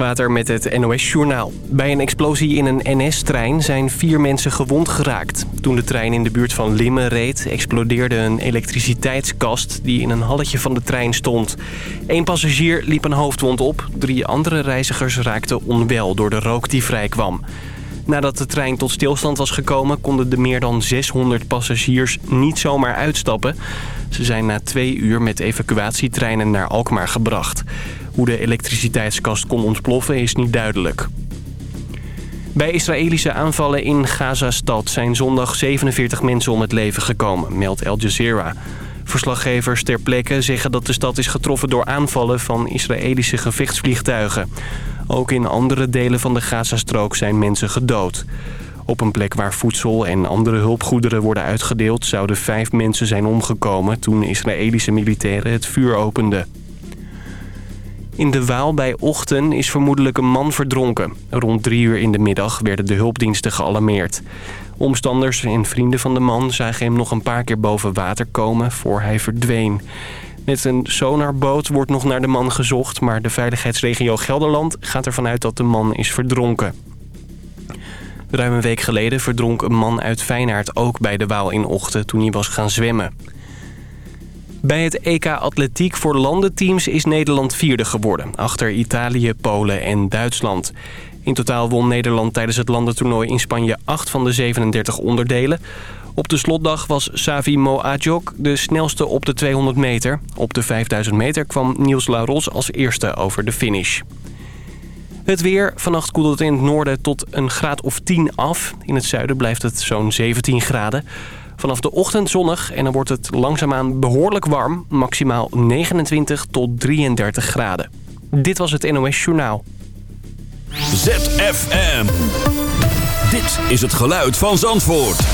Water met het NOS-journaal. Bij een explosie in een NS-trein zijn vier mensen gewond geraakt. Toen de trein in de buurt van Limmen reed... explodeerde een elektriciteitskast die in een halletje van de trein stond. Eén passagier liep een hoofdwond op. Drie andere reizigers raakten onwel door de rook die vrijkwam. Nadat de trein tot stilstand was gekomen... konden de meer dan 600 passagiers niet zomaar uitstappen. Ze zijn na twee uur met evacuatietreinen naar Alkmaar gebracht. Hoe de elektriciteitskast kon ontploffen is niet duidelijk. Bij Israëlische aanvallen in Gaza-stad zijn zondag 47 mensen om het leven gekomen, meldt Al Jazeera. Verslaggevers ter plekke zeggen dat de stad is getroffen door aanvallen van Israëlische gevechtsvliegtuigen. Ook in andere delen van de Gazastrook zijn mensen gedood. Op een plek waar voedsel en andere hulpgoederen worden uitgedeeld... zouden vijf mensen zijn omgekomen toen Israëlische militairen het vuur openden. In de Waal bij Ochten is vermoedelijk een man verdronken. Rond drie uur in de middag werden de hulpdiensten gealarmeerd. Omstanders en vrienden van de man zagen hem nog een paar keer boven water komen voor hij verdween. Met een sonarboot wordt nog naar de man gezocht... maar de veiligheidsregio Gelderland gaat ervan uit dat de man is verdronken. Ruim een week geleden verdronk een man uit Feyenaard ook bij de Waal in Ochten toen hij was gaan zwemmen. Bij het EK Atletiek voor landenteams is Nederland vierde geworden... achter Italië, Polen en Duitsland. In totaal won Nederland tijdens het landentoernooi in Spanje 8 van de 37 onderdelen. Op de slotdag was Savi Moajok de snelste op de 200 meter. Op de 5000 meter kwam Niels Laros als eerste over de finish. Het weer. Vannacht koelt het in het noorden tot een graad of 10 af. In het zuiden blijft het zo'n 17 graden. Vanaf de ochtend zonnig en dan wordt het langzaamaan behoorlijk warm. Maximaal 29 tot 33 graden. Dit was het NOS Journaal. ZFM. Dit is het geluid van Zandvoort.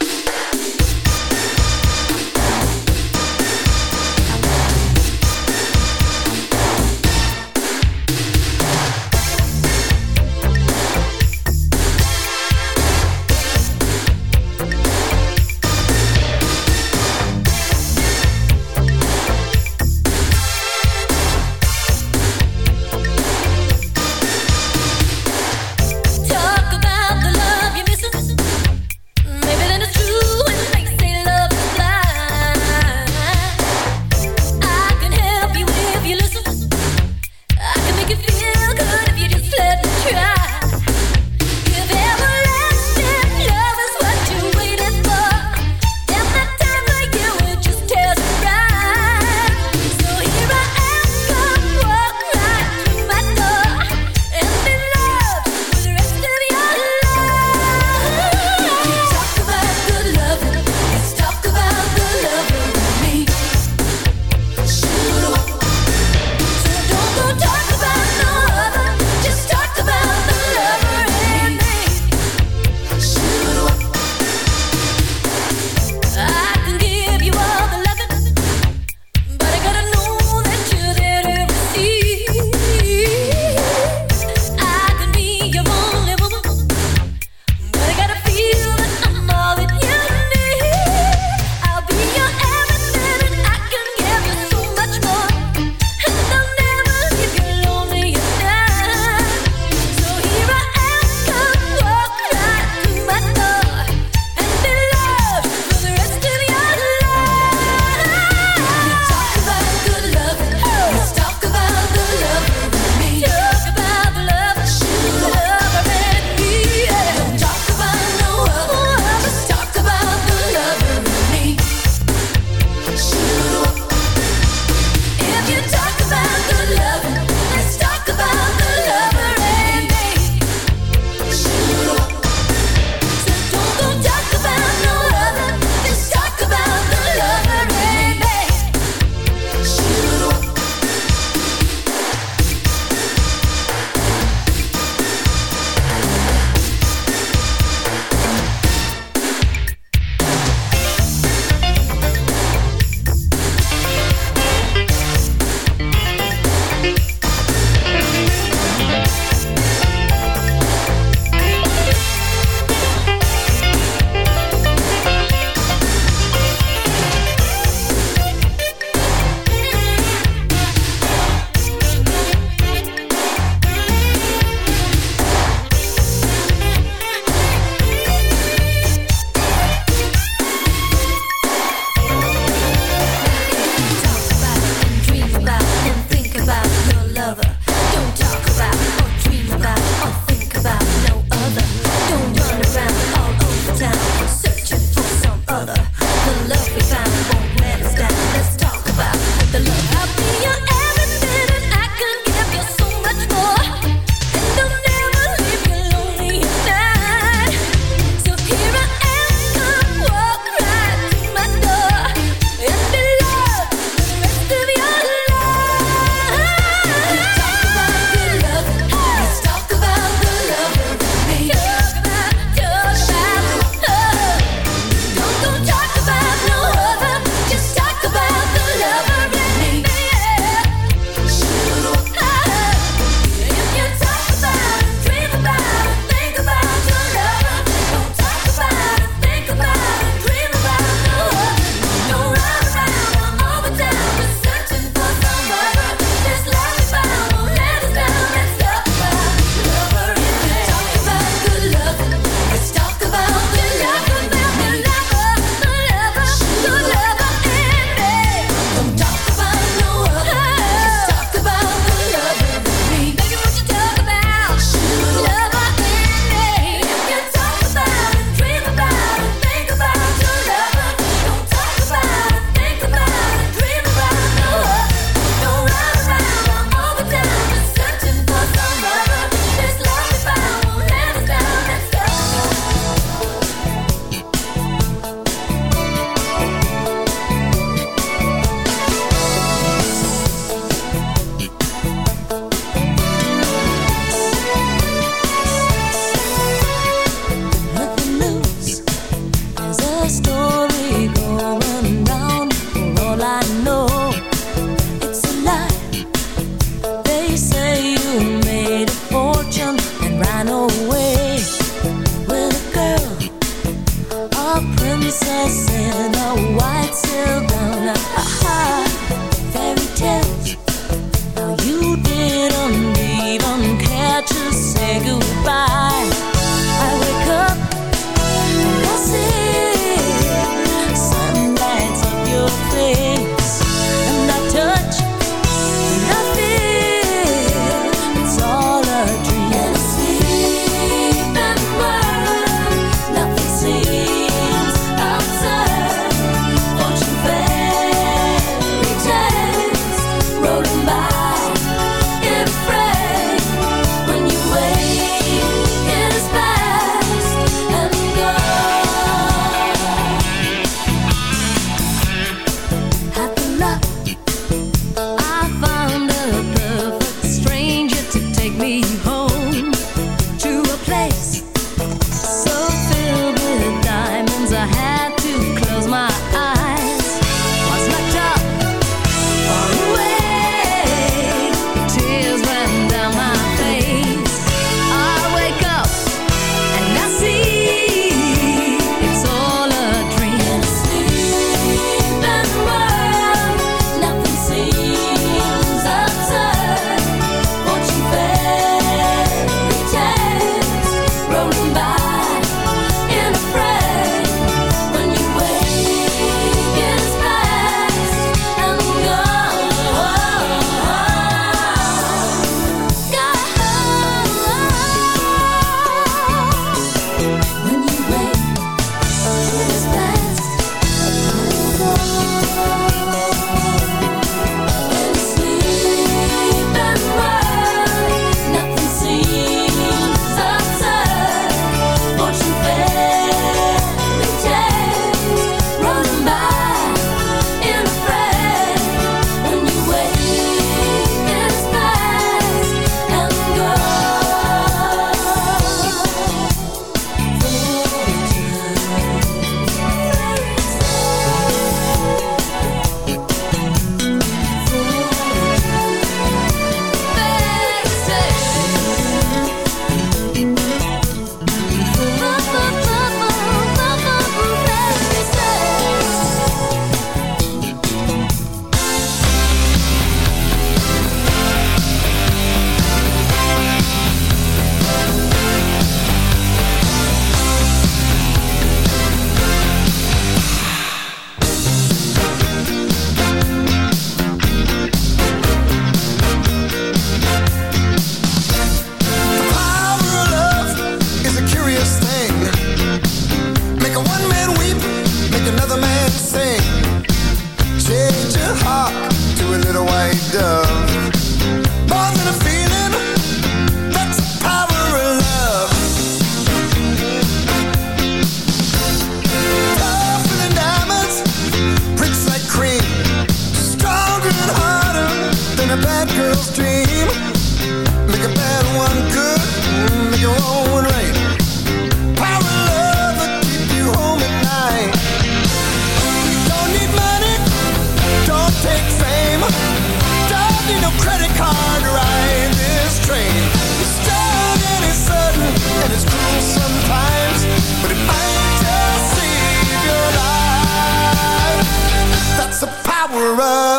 We're up.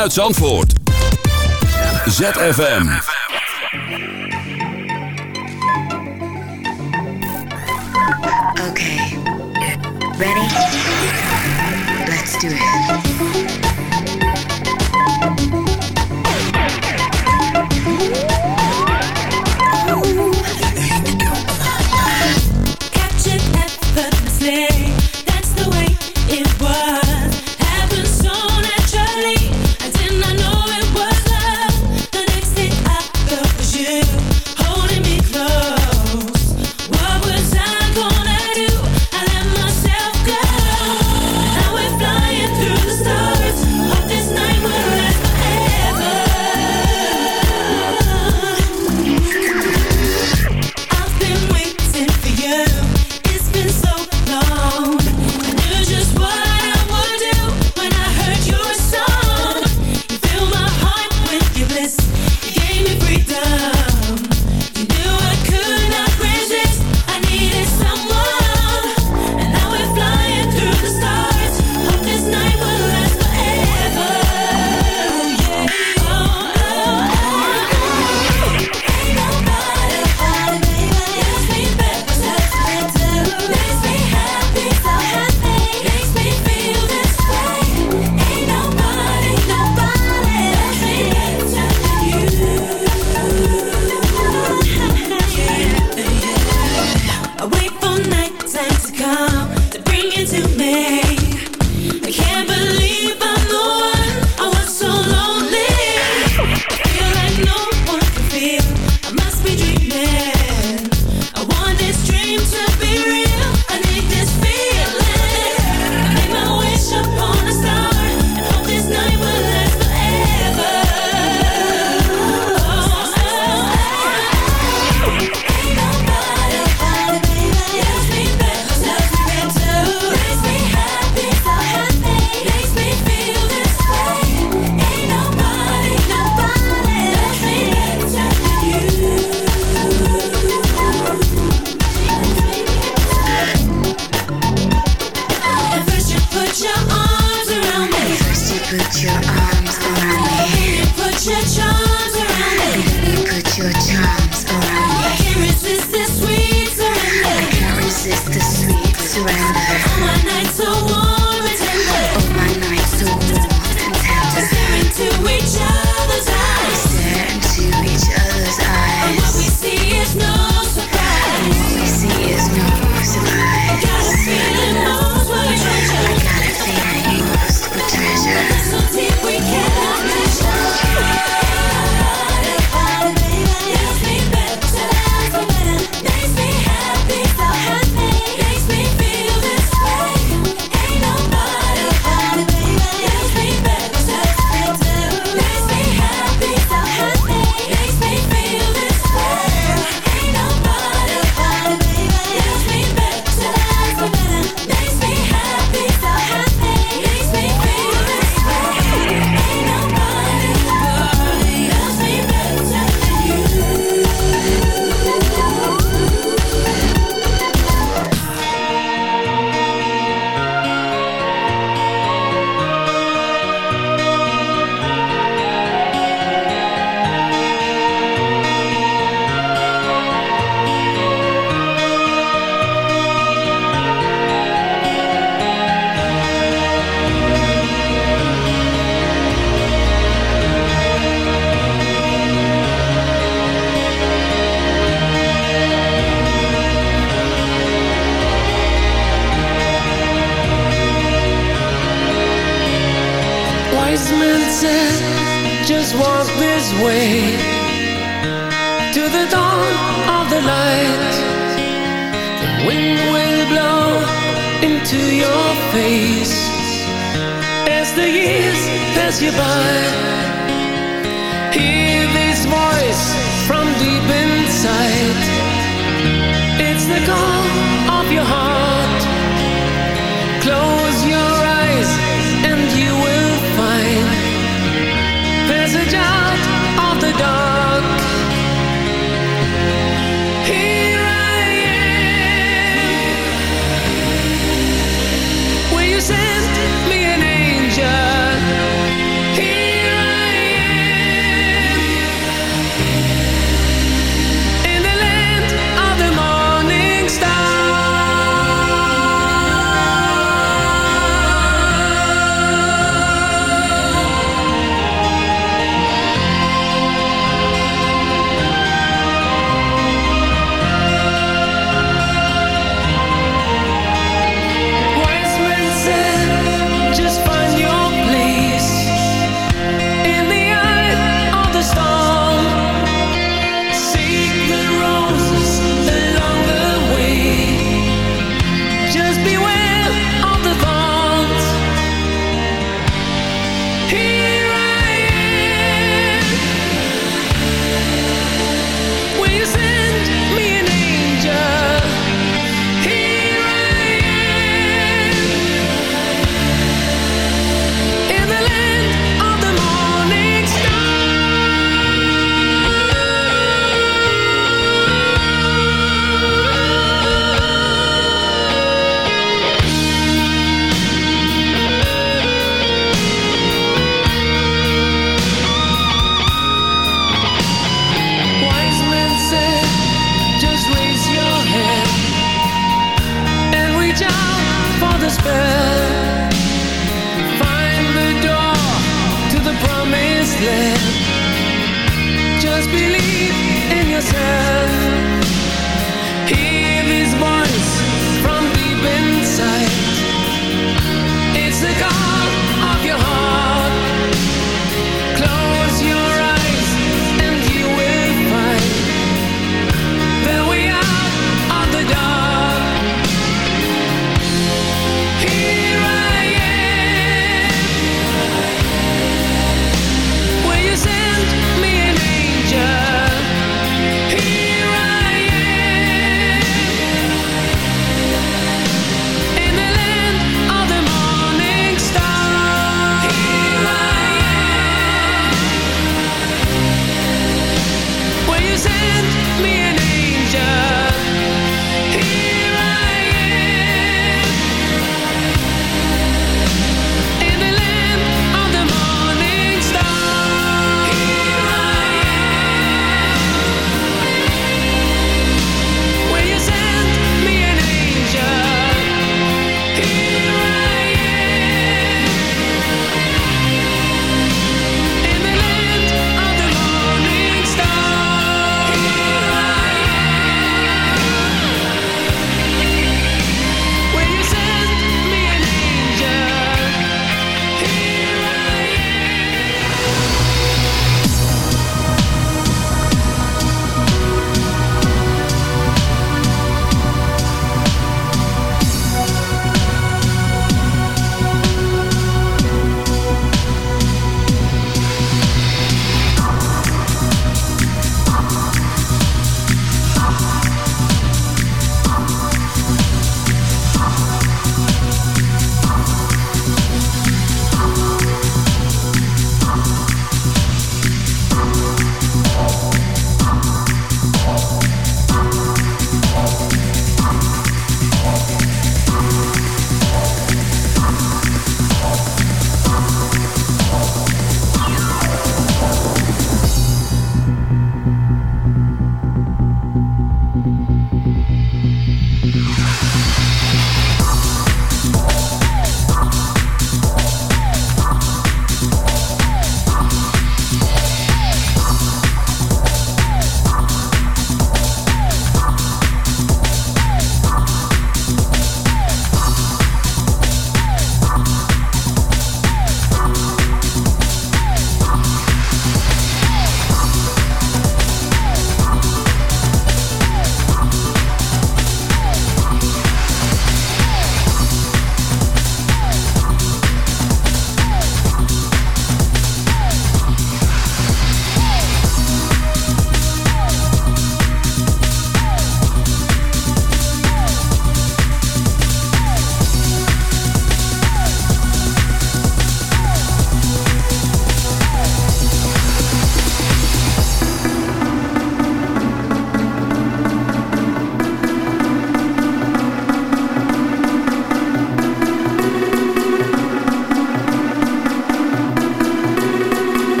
Vanuit Zandvoort. ZFM. Okay. Ready?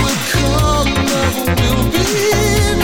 will come, Love will be.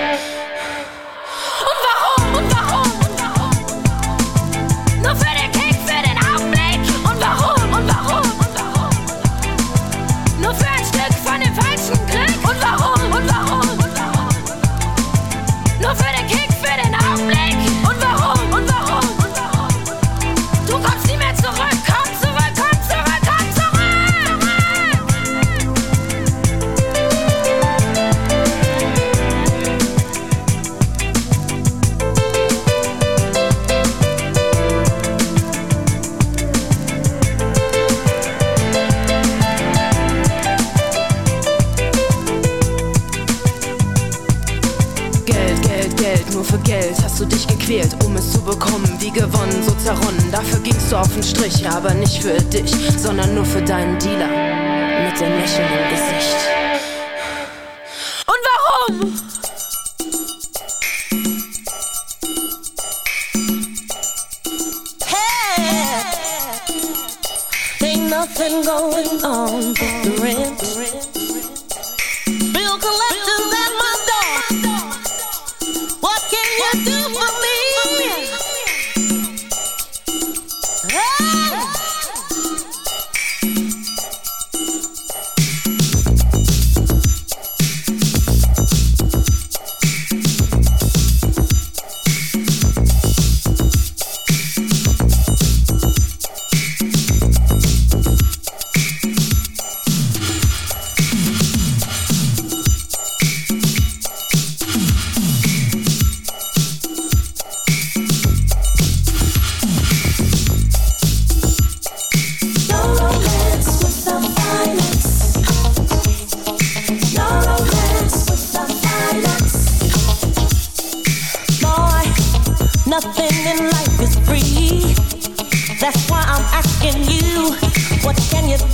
find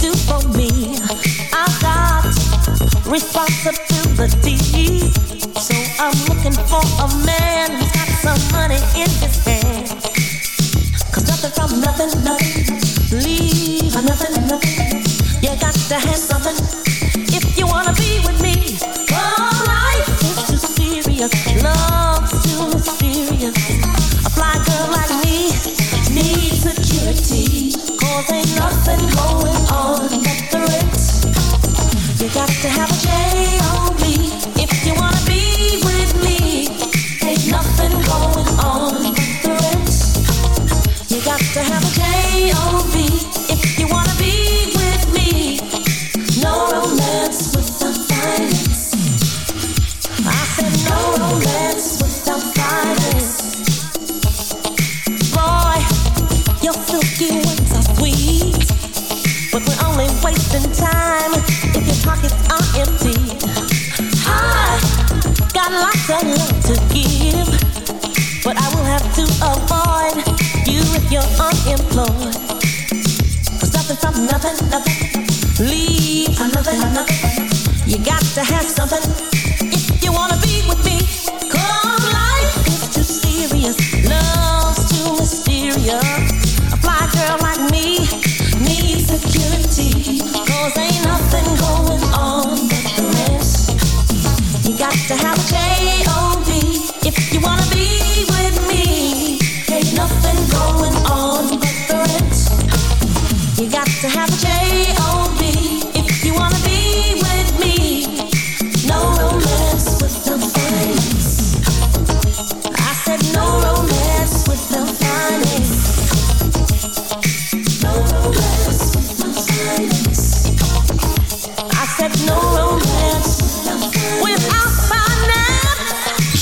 do for me. I got responsibility, so I'm looking for a man who's got some money in his hand. Cause nothing from nothing, nothing, leave nothing, nothing. You got to have something.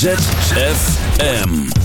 ZFM.